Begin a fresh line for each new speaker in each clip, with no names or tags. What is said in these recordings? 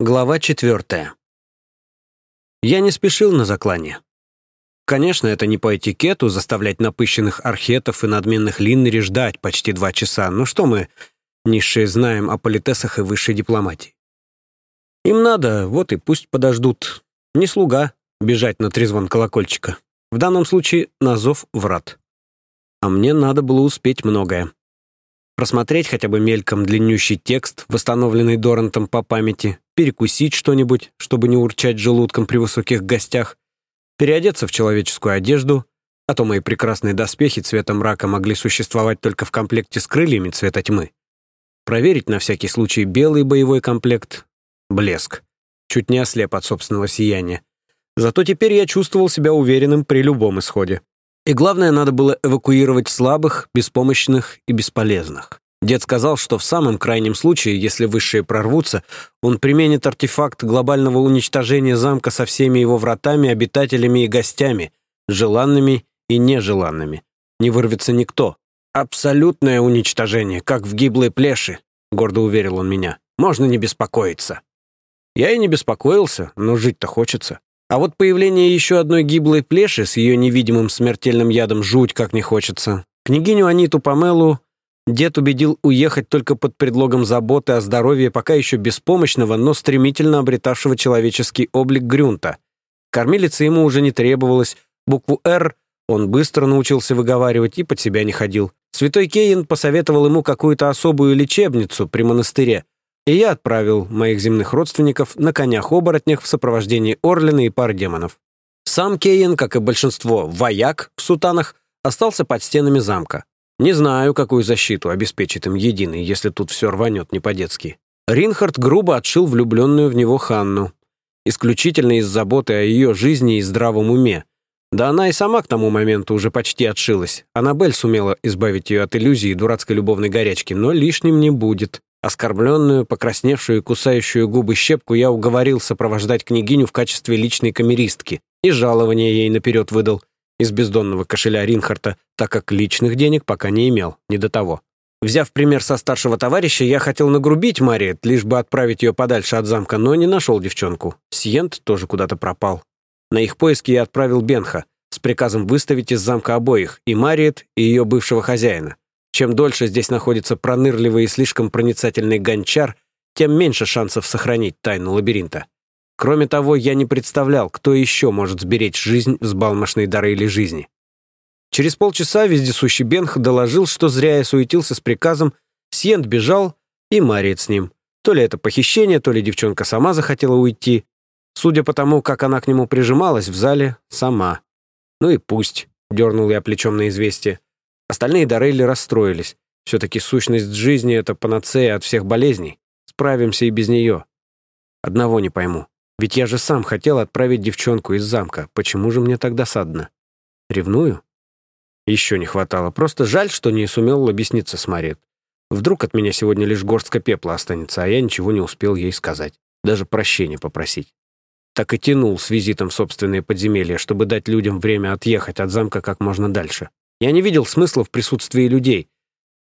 Глава четвертая. Я не спешил на заклание. Конечно, это не по этикету заставлять напыщенных архетов и надменных линнери ждать почти два часа, но что мы, низшие, знаем о политесах и высшей дипломатии? Им надо, вот и пусть подождут. Не слуга бежать на трезвон колокольчика. В данном случае на зов врат. А мне надо было успеть многое просмотреть хотя бы мельком длиннющий текст, восстановленный Дорантом по памяти, перекусить что-нибудь, чтобы не урчать желудком при высоких гостях, переодеться в человеческую одежду, а то мои прекрасные доспехи цвета мрака могли существовать только в комплекте с крыльями цвета тьмы. Проверить на всякий случай белый боевой комплект. Блеск. Чуть не ослеп от собственного сияния. Зато теперь я чувствовал себя уверенным при любом исходе. И главное, надо было эвакуировать слабых, беспомощных и бесполезных. Дед сказал, что в самом крайнем случае, если высшие прорвутся, он применит артефакт глобального уничтожения замка со всеми его вратами, обитателями и гостями, желанными и нежеланными. Не вырвется никто. «Абсолютное уничтожение, как в гиблой плеши», — гордо уверил он меня. «Можно не беспокоиться». Я и не беспокоился, но жить-то хочется. А вот появление еще одной гиблой плеши с ее невидимым смертельным ядом жуть как не хочется. Княгиню Аниту Памелу дед убедил уехать только под предлогом заботы о здоровье пока еще беспомощного, но стремительно обретавшего человеческий облик Грюнта. Кормилица ему уже не требовалось, букву «Р» он быстро научился выговаривать и под себя не ходил. Святой Кейн посоветовал ему какую-то особую лечебницу при монастыре, и я отправил моих земных родственников на конях-оборотнях в сопровождении Орлина и пары демонов. Сам Кейн, как и большинство вояк в сутанах, остался под стенами замка. Не знаю, какую защиту обеспечит им единый, если тут все рванет не по-детски. Ринхард грубо отшил влюбленную в него Ханну. Исключительно из заботы о ее жизни и здравом уме. Да она и сама к тому моменту уже почти отшилась. Аннабель сумела избавить ее от иллюзии дурацкой любовной горячки, но лишним не будет. Оскорбленную, покрасневшую и кусающую губы щепку я уговорил сопровождать княгиню в качестве личной камеристки и жалование ей наперед выдал из бездонного кошеля Ринхарта, так как личных денег пока не имел, не до того. Взяв пример со старшего товарища, я хотел нагрубить Мариет, лишь бы отправить ее подальше от замка, но не нашел девчонку. Сиент тоже куда-то пропал. На их поиски я отправил Бенха с приказом выставить из замка обоих, и Мариет, и ее бывшего хозяина. Чем дольше здесь находится пронырливый и слишком проницательный гончар, тем меньше шансов сохранить тайну лабиринта. Кроме того, я не представлял, кто еще может сберечь жизнь взбалмошной дары или жизни. Через полчаса вездесущий Бенх доложил, что зря я суетился с приказом, Сьент бежал, и Мариет с ним. То ли это похищение, то ли девчонка сама захотела уйти. Судя по тому, как она к нему прижималась в зале, сама. Ну и пусть, дернул я плечом на известие. Остальные Дорейли расстроились. Все-таки сущность жизни — это панацея от всех болезней. Справимся и без нее. Одного не пойму. Ведь я же сам хотел отправить девчонку из замка. Почему же мне так досадно? Ревную? Еще не хватало. Просто жаль, что не сумел объясниться с Мариет. Вдруг от меня сегодня лишь горстка пепла останется, а я ничего не успел ей сказать. Даже прощения попросить. Так и тянул с визитом в собственные подземелья, чтобы дать людям время отъехать от замка как можно дальше. Я не видел смысла в присутствии людей.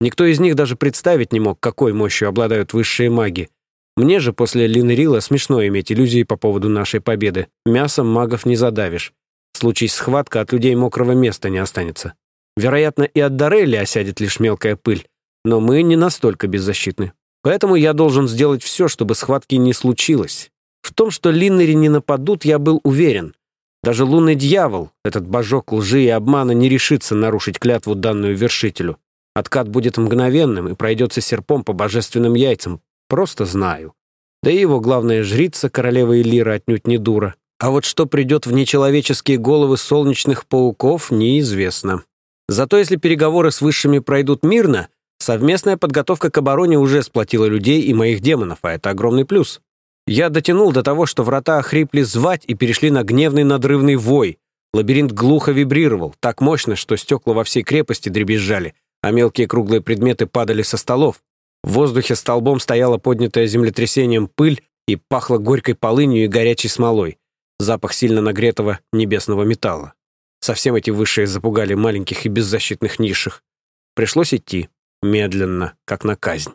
Никто из них даже представить не мог, какой мощью обладают высшие маги. Мне же после Линерила смешно иметь иллюзии по поводу нашей победы. Мясом магов не задавишь. Случись схватка, от людей мокрого места не останется. Вероятно, и от Дорелли осядет лишь мелкая пыль. Но мы не настолько беззащитны. Поэтому я должен сделать все, чтобы схватки не случилось. В том, что Линнери не нападут, я был уверен. Даже лунный дьявол, этот божок лжи и обмана, не решится нарушить клятву, данную вершителю. Откат будет мгновенным и пройдется серпом по божественным яйцам. Просто знаю. Да и его главная жрица, королева Элира, отнюдь не дура. А вот что придет в нечеловеческие головы солнечных пауков, неизвестно. Зато если переговоры с высшими пройдут мирно, совместная подготовка к обороне уже сплотила людей и моих демонов, а это огромный плюс. Я дотянул до того, что врата охрипли звать и перешли на гневный надрывный вой. Лабиринт глухо вибрировал, так мощно, что стекла во всей крепости дребезжали, а мелкие круглые предметы падали со столов. В воздухе столбом стояла поднятая землетрясением пыль и пахло горькой полынью и горячей смолой. Запах сильно нагретого небесного металла. Совсем эти высшие запугали маленьких и беззащитных низших. Пришлось идти, медленно, как на казнь.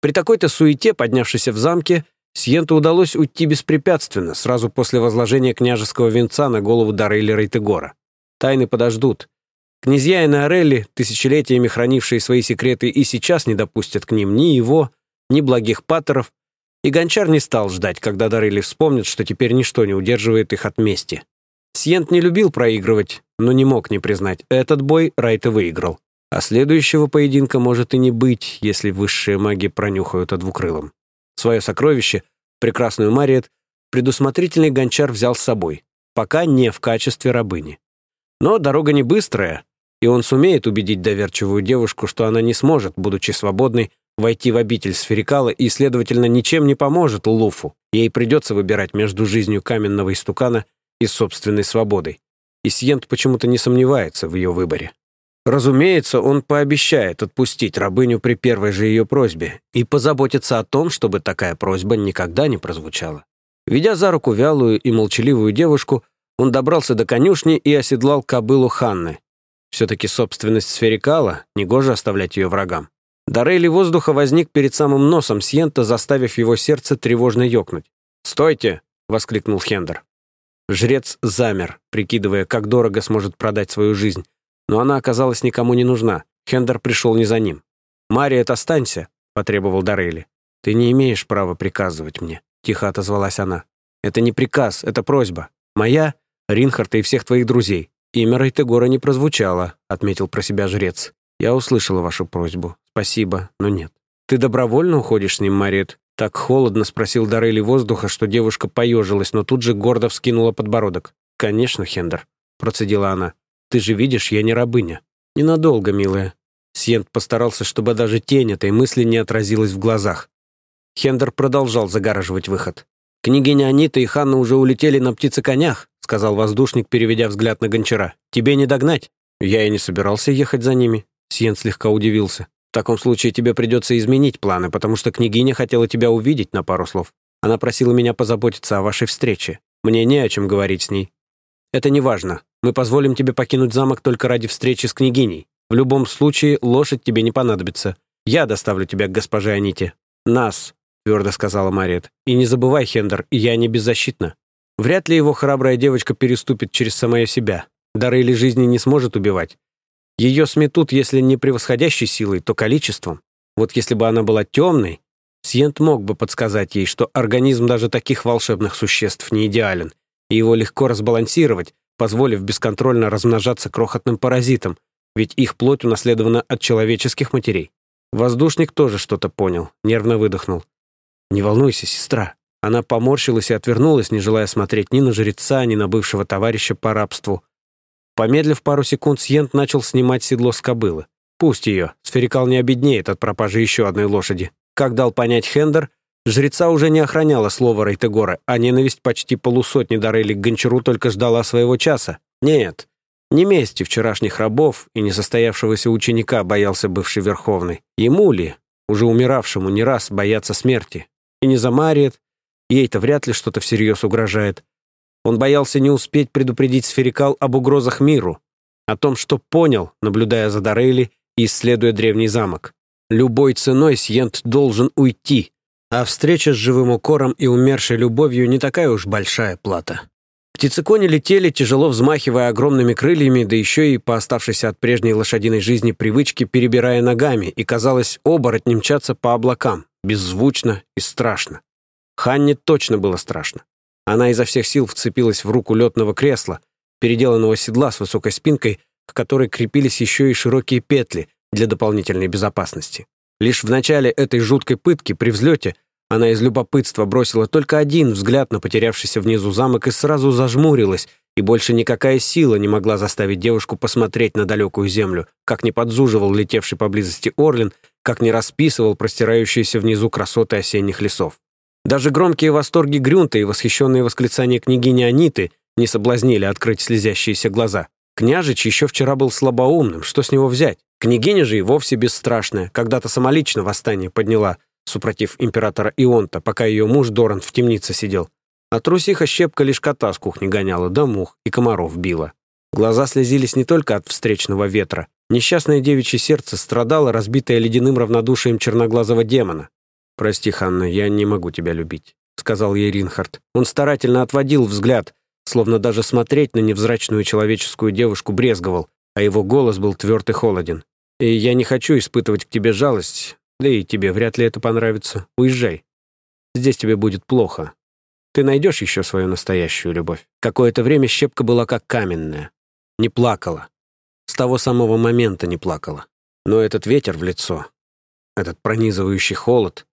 При такой-то суете, поднявшейся в замке, Сиенту удалось уйти беспрепятственно, сразу после возложения княжеского венца на голову Дарейли Рейтегора. Тайны подождут. Князья и Наорелли, тысячелетиями хранившие свои секреты, и сейчас не допустят к ним ни его, ни благих патеров, и Гончар не стал ждать, когда Дарейли вспомнит, что теперь ничто не удерживает их от мести. Сиент не любил проигрывать, но не мог не признать, этот бой Райта выиграл. А следующего поединка может и не быть, если высшие маги пронюхают о двукрылом. Свое сокровище, прекрасную Мариет, предусмотрительный гончар взял с собой, пока не в качестве рабыни. Но дорога не быстрая, и он сумеет убедить доверчивую девушку, что она не сможет, будучи свободной, войти в обитель сферикала и, следовательно, ничем не поможет Луфу. Ей придется выбирать между жизнью каменного истукана и собственной свободой. И Сиент почему-то не сомневается в ее выборе. Разумеется, он пообещает отпустить рабыню при первой же ее просьбе и позаботиться о том, чтобы такая просьба никогда не прозвучала. Ведя за руку вялую и молчаливую девушку, он добрался до конюшни и оседлал кобылу Ханны. Все-таки собственность сферикала, негоже оставлять ее врагам. Дарейли воздуха возник перед самым носом Сьента, заставив его сердце тревожно ёкнуть. «Стойте!» — воскликнул Хендер. Жрец замер, прикидывая, как дорого сможет продать свою жизнь, но она оказалась никому не нужна. Хендер пришел не за ним. «Мариет, останься», — потребовал Дарейли. «Ты не имеешь права приказывать мне», — тихо отозвалась она. «Это не приказ, это просьба. Моя, Ринхарта и всех твоих друзей. Имя Рейтегора не прозвучало», — отметил про себя жрец. «Я услышала вашу просьбу. Спасибо, но нет». «Ты добровольно уходишь с ним, Мариет?» Так холодно спросил Дарейли воздуха, что девушка поежилась, но тут же гордо вскинула подбородок. «Конечно, Хендер», — процедила она. Ты же видишь, я не рабыня. Ненадолго, милая». Сьент постарался, чтобы даже тень этой мысли не отразилась в глазах. Хендер продолжал загораживать выход. «Княгиня Анита и Ханна уже улетели на птицеконях», сказал воздушник, переведя взгляд на гончара. «Тебе не догнать». «Я и не собирался ехать за ними», Сьент слегка удивился. «В таком случае тебе придется изменить планы, потому что княгиня хотела тебя увидеть на пару слов. Она просила меня позаботиться о вашей встрече. Мне не о чем говорить с ней. Это не важно. Мы позволим тебе покинуть замок только ради встречи с княгиней. В любом случае, лошадь тебе не понадобится. Я доставлю тебя к госпоже Аните». «Нас», — твердо сказала Мариет. «И не забывай, Хендер, я не беззащитна. Вряд ли его храбрая девочка переступит через самое себя. Дары или жизни не сможет убивать. Ее сметут, если не превосходящей силой, то количеством. Вот если бы она была темной, Сьент мог бы подсказать ей, что организм даже таких волшебных существ не идеален, и его легко разбалансировать, позволив бесконтрольно размножаться крохотным паразитам, ведь их плоть унаследована от человеческих матерей. Воздушник тоже что-то понял, нервно выдохнул. «Не волнуйся, сестра». Она поморщилась и отвернулась, не желая смотреть ни на жреца, ни на бывшего товарища по рабству. Помедлив пару секунд, Сьент начал снимать седло с кобылы. Пусть ее, сферикал не обеднеет от пропажи еще одной лошади. Как дал понять Хендер, Жреца уже не охраняла слово Рейтегора, а ненависть почти полусотни Дарели к Гончару только ждала своего часа. Нет, не мести вчерашних рабов и несостоявшегося ученика боялся бывший Верховный. Ему ли, уже умиравшему не раз, бояться смерти? И не замарит, ей-то вряд ли что-то всерьез угрожает. Он боялся не успеть предупредить Сферикал об угрозах миру, о том, что понял, наблюдая за Дарейли и исследуя древний замок. Любой ценой Сьент должен уйти, а встреча с живым укором и умершей любовью не такая уж большая плата. Птицекони летели, тяжело взмахивая огромными крыльями, да еще и по оставшейся от прежней лошадиной жизни привычке перебирая ногами, и, казалось, оборотни мчаться по облакам, беззвучно и страшно. Ханне точно было страшно. Она изо всех сил вцепилась в руку летного кресла, переделанного седла с высокой спинкой, к которой крепились еще и широкие петли для дополнительной безопасности. Лишь в начале этой жуткой пытки, при взлете, она из любопытства бросила только один взгляд на потерявшийся внизу замок и сразу зажмурилась, и больше никакая сила не могла заставить девушку посмотреть на далекую землю, как не подзуживал летевший поблизости Орлин, как не расписывал простирающиеся внизу красоты осенних лесов. Даже громкие восторги Грюнта и восхищенные восклицания княгини Аниты не соблазнили открыть слезящиеся глаза. Княжич еще вчера был слабоумным, что с него взять? Княгиня же и вовсе бесстрашная, когда-то самолично восстание подняла, супротив императора Ионта, пока ее муж Доран в темнице сидел. А трусиха щепка лишь кота с кухни гоняла, да мух и комаров била. Глаза слезились не только от встречного ветра. Несчастное девичье сердце страдало, разбитое ледяным равнодушием черноглазого демона. «Прости, Ханна, я не могу тебя любить». сказал ей Ринхард. Он старательно отводил взгляд, словно даже смотреть на невзрачную человеческую девушку брезговал, а его голос был тверд и холоден. «И я не хочу испытывать к тебе жалость, да и тебе вряд ли это понравится. Уезжай. Здесь тебе будет плохо. Ты найдешь еще свою настоящую любовь». Какое-то время щепка была как каменная. Не плакала. С того самого момента не плакала. Но этот ветер в лицо, этот пронизывающий холод,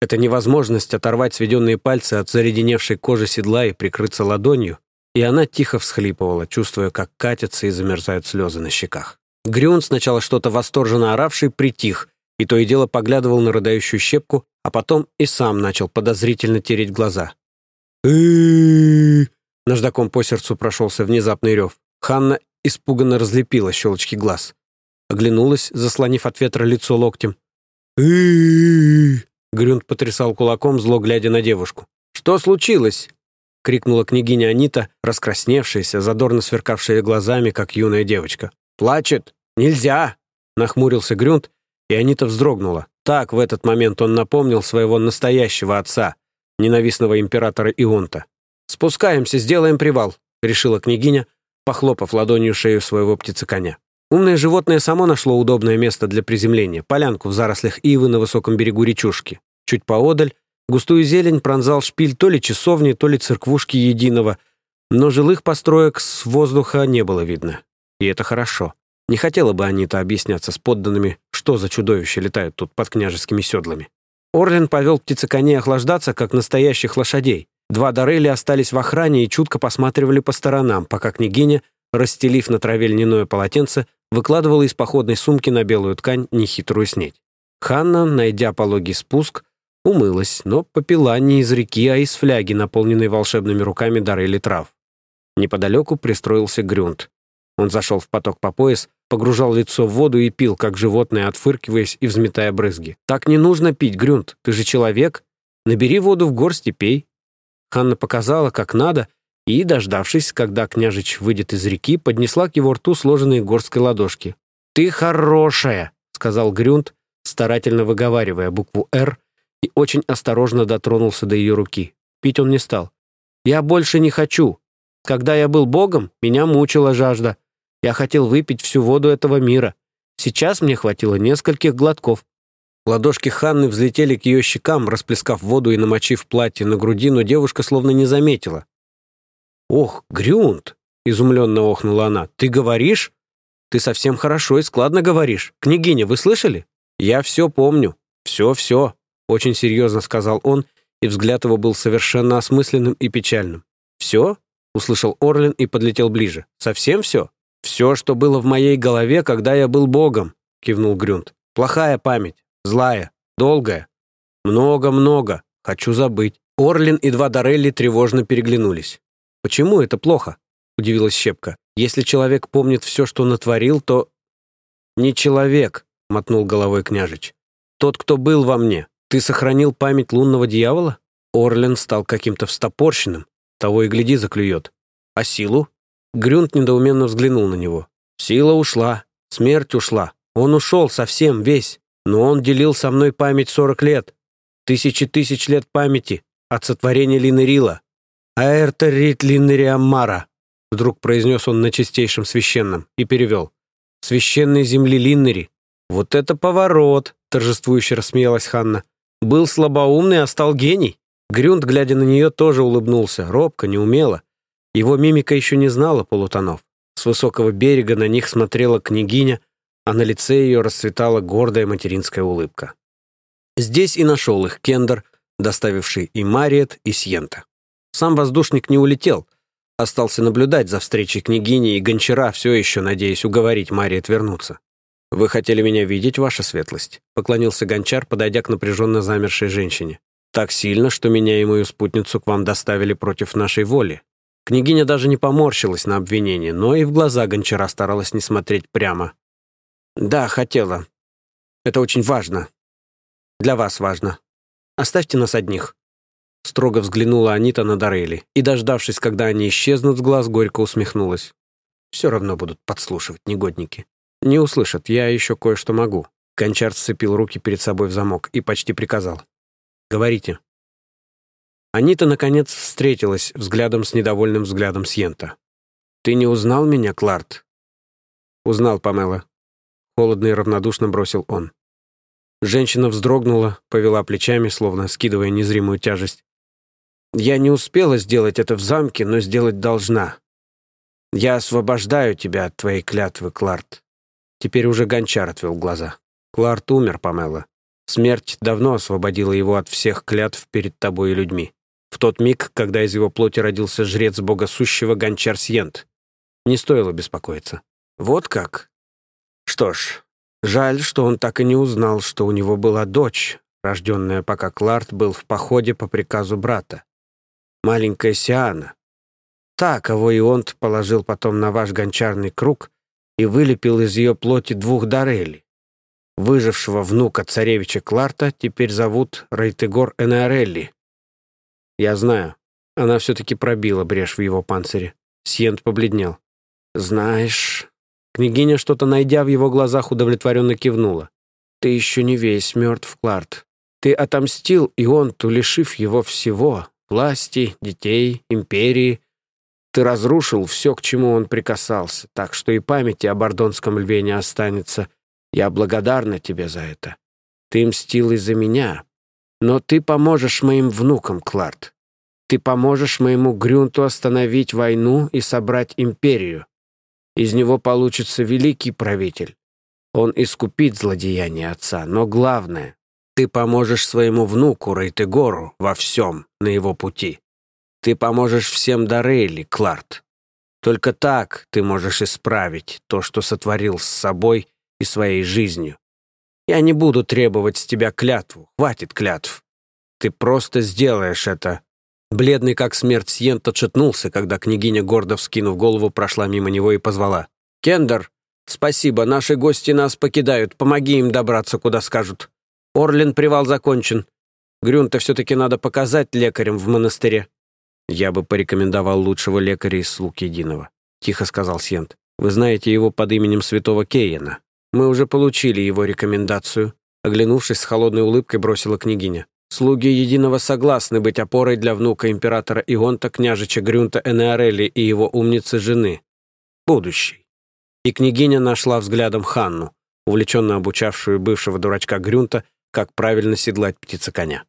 эта невозможность оторвать сведенные пальцы от заледеневшей кожи седла и прикрыться ладонью, и она тихо всхлипывала, чувствуя, как катятся и замерзают слезы на щеках. Грюн, сначала что-то восторженно оравший, притих, и то и дело поглядывал на рыдающую щепку, а потом и сам начал подозрительно тереть глаза. Наждаком по сердцу прошелся внезапный рев. Ханна испуганно разлепила щелочки глаз. Оглянулась, заслонив от ветра лицо локтем. Грюнд потрясал кулаком, зло глядя на девушку. «Что случилось?» — крикнула княгиня Анита, раскрасневшаяся, задорно сверкавшая глазами, как юная девочка. «Плачет! Нельзя!» — нахмурился Грюнд, и Анита вздрогнула. Так в этот момент он напомнил своего настоящего отца, ненавистного императора Ионта. «Спускаемся, сделаем привал», — решила княгиня, похлопав ладонью шею своего птицеконя. Умное животное само нашло удобное место для приземления, полянку в зарослях ивы на высоком берегу речушки. Чуть поодаль густую зелень пронзал шпиль то ли часовни, то ли церквушки единого, но жилых построек с воздуха не было видно. И это хорошо. Не хотела бы Анита объясняться с подданными, что за чудовища летают тут под княжескими седлами. Орлин повел птицеконей охлаждаться, как настоящих лошадей. Два Дорели остались в охране и чутко посматривали по сторонам, пока княгиня, расстелив на траве льняное полотенце, выкладывала из походной сумки на белую ткань нехитрую снеть. Ханна, найдя пологий спуск, умылась, но попила не из реки, а из фляги, наполненной волшебными руками Дарели трав. Неподалеку пристроился Грюнд. Он зашел в поток по пояс, погружал лицо в воду и пил, как животное, отфыркиваясь и взметая брызги. «Так не нужно пить, Грюнд, ты же человек. Набери воду в горсть и пей». Ханна показала, как надо, и, дождавшись, когда княжич выйдет из реки, поднесла к его рту сложенные горской ладошки. «Ты хорошая!» — сказал Грюнд, старательно выговаривая букву «Р», и очень осторожно дотронулся до ее руки. Пить он не стал. «Я больше не хочу. Когда я был богом, меня мучила жажда. Я хотел выпить всю воду этого мира. Сейчас мне хватило нескольких глотков». Ладошки Ханны взлетели к ее щекам, расплескав воду и намочив платье на груди, но девушка словно не заметила. «Ох, Грюнд!» — изумленно охнула она. «Ты говоришь? Ты совсем хорошо и складно говоришь. Княгиня, вы слышали? Я все помню. Все-все», — очень серьезно сказал он, и взгляд его был совершенно осмысленным и печальным. «Все?» — услышал Орлин и подлетел ближе. «Совсем все?» «Все, что было в моей голове, когда я был богом», — кивнул Грюнд. «Плохая память, злая, долгая. Много-много. Хочу забыть». Орлин и два Дорелли тревожно переглянулись. «Почему это плохо?» — удивилась Щепка. «Если человек помнит все, что натворил, то...» «Не человек», — мотнул головой княжич. «Тот, кто был во мне. Ты сохранил память лунного дьявола?» Орлен стал каким-то встопорщенным. Того и гляди заклюет. «А силу?» Грюнд недоуменно взглянул на него. «Сила ушла. Смерть ушла. Он ушел совсем, весь. Но он делил со мной память сорок лет. Тысячи тысяч лет памяти от сотворения Линерила. «Аэрта рит Линнериаммара», — вдруг произнес он на чистейшем священном и перевел. «Священной земли Линнери». «Вот это поворот!» — торжествующе рассмеялась Ханна. «Был слабоумный, а стал гений». Грюнд, глядя на нее, тоже улыбнулся, робко, неумело. Его мимика еще не знала полутонов. С высокого берега на них смотрела княгиня, а на лице ее расцветала гордая материнская улыбка. Здесь и нашел их Кендер, доставивший и Мариет, и Сьента. Сам воздушник не улетел. Остался наблюдать за встречей княгини и гончара, все еще надеясь уговорить Мариет вернуться. «Вы хотели меня видеть, ваша светлость?» — поклонился гончар, подойдя к напряженно замершей женщине. «Так сильно, что меня и мою спутницу к вам доставили против нашей воли». Княгиня даже не поморщилась на обвинение, но и в глаза гончара старалась не смотреть прямо. «Да, хотела. Это очень важно. Для вас важно. Оставьте нас одних». Строго взглянула Анита на Дарели и, дождавшись, когда они исчезнут с глаз, горько усмехнулась. «Все равно будут подслушивать, негодники. Не услышат, я еще кое-что могу». Кончар сцепил руки перед собой в замок и почти приказал. «Говорите». Анита, наконец, встретилась взглядом с недовольным взглядом Сьента. «Ты не узнал меня, Кларт?» «Узнал, Памела», — холодно и равнодушно бросил он. Женщина вздрогнула, повела плечами, словно скидывая незримую тяжесть. «Я не успела сделать это в замке, но сделать должна. Я освобождаю тебя от твоей клятвы, Кларт». Теперь уже гончар отвел глаза. «Кларт умер, Памела. Смерть давно освободила его от всех клятв перед тобой и людьми. В тот миг, когда из его плоти родился жрец богосущего Гончар Сьент. Не стоило беспокоиться. Вот как? Что ж, жаль, что он так и не узнал, что у него была дочь, рожденная, пока Кларт был в походе по приказу брата. Маленькая Сиана. Та, кого Ионт положил потом на ваш гончарный круг и вылепил из ее плоти двух Дарели. Выжившего внука царевича Кларта теперь зовут Рейтегор Энеорелли. Я знаю. Она все-таки пробила брешь в его панцире. Сьент побледнел. «Знаешь...» Княгиня, что-то найдя в его глазах, удовлетворенно кивнула. «Ты еще не весь мертв, Кларт. Ты отомстил Ионту, лишив его всего — власти, детей, империи. Ты разрушил все, к чему он прикасался, так что и памяти о Бордонском льве не останется. Я благодарна тебе за это. Ты мстил из-за меня. Но ты поможешь моим внукам, Кларт. Ты поможешь моему Грюнту остановить войну и собрать империю. Из него получится великий правитель. Он искупит злодеяние отца, но главное, ты поможешь своему внуку Рейтегору во всем на его пути. Ты поможешь всем Дарейли, Кларт. Только так ты можешь исправить то, что сотворил с собой и своей жизнью. Я не буду требовать с тебя клятву, хватит клятв. Ты просто сделаешь это Бледный как смерть Сьент отшатнулся, когда княгиня, гордо вскинув голову, прошла мимо него и позвала. «Кендер, спасибо, наши гости нас покидают, помоги им добраться, куда скажут. Орлин привал закончен. Грюнта все-таки надо показать лекарям в монастыре». «Я бы порекомендовал лучшего лекаря из слуг Единого», — тихо сказал Сьент. «Вы знаете его под именем святого Кейена. Мы уже получили его рекомендацию». Оглянувшись с холодной улыбкой, бросила княгиня. Слуги Единого согласны быть опорой для внука императора Ионта, княжича Грюнта Энеорелли и его умницы жены. Будущей. И княгиня нашла взглядом Ханну, увлеченно обучавшую бывшего дурачка Грюнта, как правильно седлать птица коня.